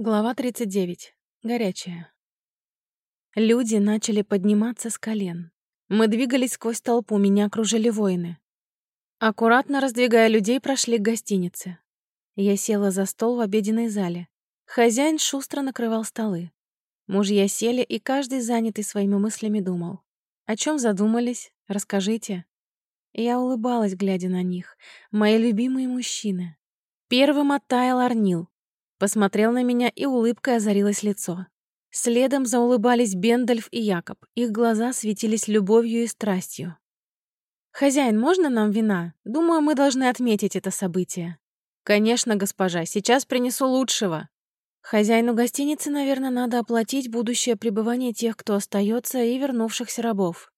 Глава 39. Горячая. Люди начали подниматься с колен. Мы двигались сквозь толпу, меня окружили воины. Аккуратно раздвигая людей, прошли к гостинице. Я села за стол в обеденной зале. Хозяин шустро накрывал столы. Мужья сели, и каждый, занятый своими мыслями, думал. О чем задумались? Расскажите. Я улыбалась, глядя на них. Мои любимые мужчины. Первым оттаял Арнил, Посмотрел на меня, и улыбкой озарилось лицо. Следом заулыбались Бендальф и Якоб. Их глаза светились любовью и страстью. «Хозяин, можно нам вина? Думаю, мы должны отметить это событие». «Конечно, госпожа, сейчас принесу лучшего». Хозяину гостиницы, наверное, надо оплатить будущее пребывание тех, кто остается, и вернувшихся рабов.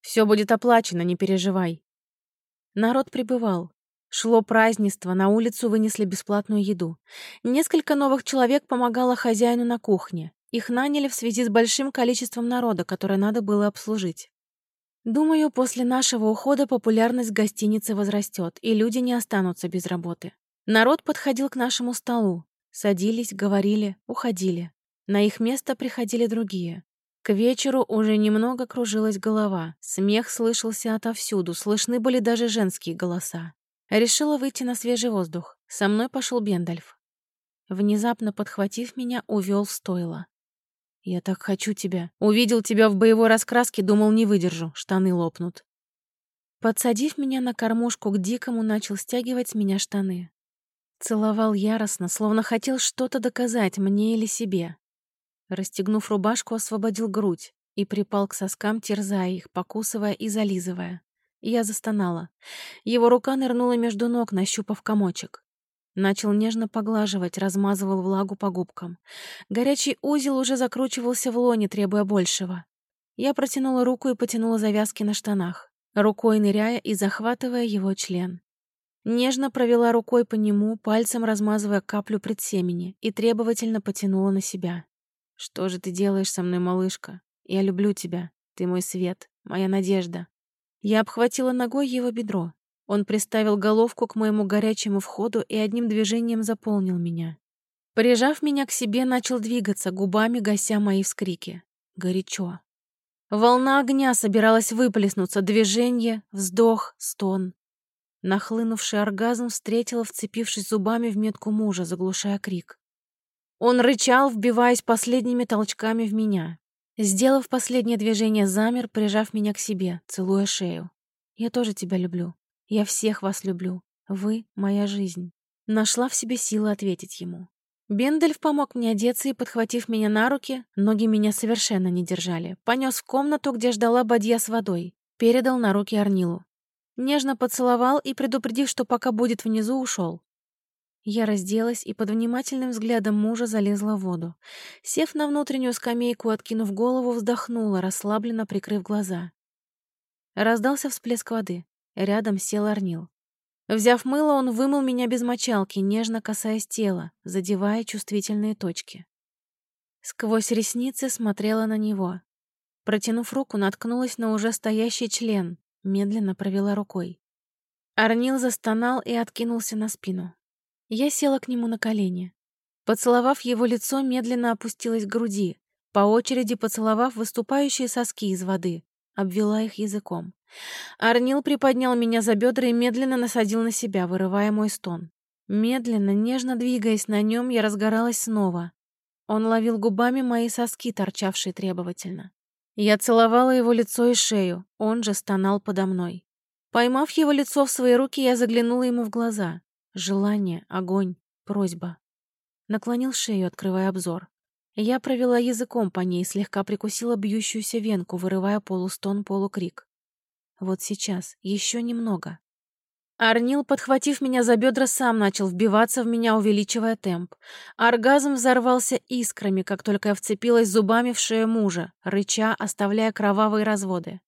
Все будет оплачено, не переживай. Народ прибывал. Шло празднество, на улицу вынесли бесплатную еду. Несколько новых человек помогало хозяину на кухне. Их наняли в связи с большим количеством народа, которое надо было обслужить. Думаю, после нашего ухода популярность гостиницы возрастет, и люди не останутся без работы. Народ подходил к нашему столу. Садились, говорили, уходили. На их место приходили другие. К вечеру уже немного кружилась голова. Смех слышался отовсюду, слышны были даже женские голоса. Решила выйти на свежий воздух. Со мной пошел Бендальф. Внезапно подхватив меня, увел в стойло. «Я так хочу тебя. Увидел тебя в боевой раскраске, думал, не выдержу, штаны лопнут». Подсадив меня на кормушку к дикому, начал стягивать с меня штаны. Целовал яростно, словно хотел что-то доказать мне или себе. Расстегнув рубашку, освободил грудь и припал к соскам, терзая их, покусывая и зализывая. Я застонала. Его рука нырнула между ног, нащупав комочек. Начал нежно поглаживать, размазывал влагу по губкам. Горячий узел уже закручивался в лоне, требуя большего. Я протянула руку и потянула завязки на штанах, рукой ныряя и захватывая его член. Нежно провела рукой по нему, пальцем размазывая каплю предсемени, и требовательно потянула на себя. «Что же ты делаешь со мной, малышка? Я люблю тебя. Ты мой свет, моя надежда. Я обхватила ногой его бедро. Он приставил головку к моему горячему входу и одним движением заполнил меня. Прижав меня к себе, начал двигаться, губами гася мои вскрики. Горячо. Волна огня собиралась выплеснуться, движение, вздох, стон. Нахлынувший оргазм встретила, вцепившись зубами в метку мужа, заглушая крик. Он рычал, вбиваясь последними толчками в меня. Сделав последнее движение, замер, прижав меня к себе, целуя шею. «Я тоже тебя люблю. Я всех вас люблю. Вы — моя жизнь». Нашла в себе силы ответить ему. Бендельф помог мне одеться и, подхватив меня на руки, ноги меня совершенно не держали, понес в комнату, где ждала бадья с водой, передал на руки Арнилу. Нежно поцеловал и, предупредив, что пока будет внизу, ушел. Я разделась и под внимательным взглядом мужа залезла в воду. Сев на внутреннюю скамейку, откинув голову, вздохнула, расслабленно прикрыв глаза. Раздался всплеск воды. Рядом сел Арнил. Взяв мыло, он вымыл меня без мочалки, нежно касаясь тела, задевая чувствительные точки. Сквозь ресницы смотрела на него. Протянув руку, наткнулась на уже стоящий член, медленно провела рукой. Арнил застонал и откинулся на спину. Я села к нему на колени. Поцеловав его лицо, медленно опустилась к груди, по очереди поцеловав выступающие соски из воды, обвела их языком. Арнил приподнял меня за бедра и медленно насадил на себя, вырывая мой стон. Медленно, нежно двигаясь на нем, я разгоралась снова. Он ловил губами мои соски, торчавшие требовательно. Я целовала его лицо и шею, он же стонал подо мной. Поймав его лицо в свои руки, я заглянула ему в глаза. Желание, огонь, просьба. Наклонил шею, открывая обзор. Я провела языком по ней, слегка прикусила бьющуюся венку, вырывая полустон, полукрик. Вот сейчас, еще немного. Арнил, подхватив меня за бедра, сам начал вбиваться в меня, увеличивая темп. Оргазм взорвался искрами, как только я вцепилась зубами в шею мужа, рыча, оставляя кровавые разводы.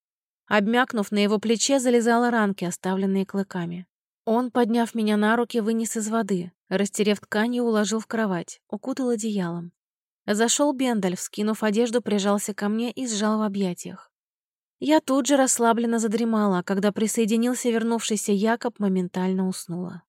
Обмякнув на его плече, залезала ранки, оставленные клыками. Он, подняв меня на руки, вынес из воды, растерев тканью, уложил в кровать, укутал одеялом. Зашел Бендаль, вскинув одежду, прижался ко мне и сжал в объятиях. Я тут же расслабленно задремала, а когда присоединился вернувшийся Якоб, моментально уснула.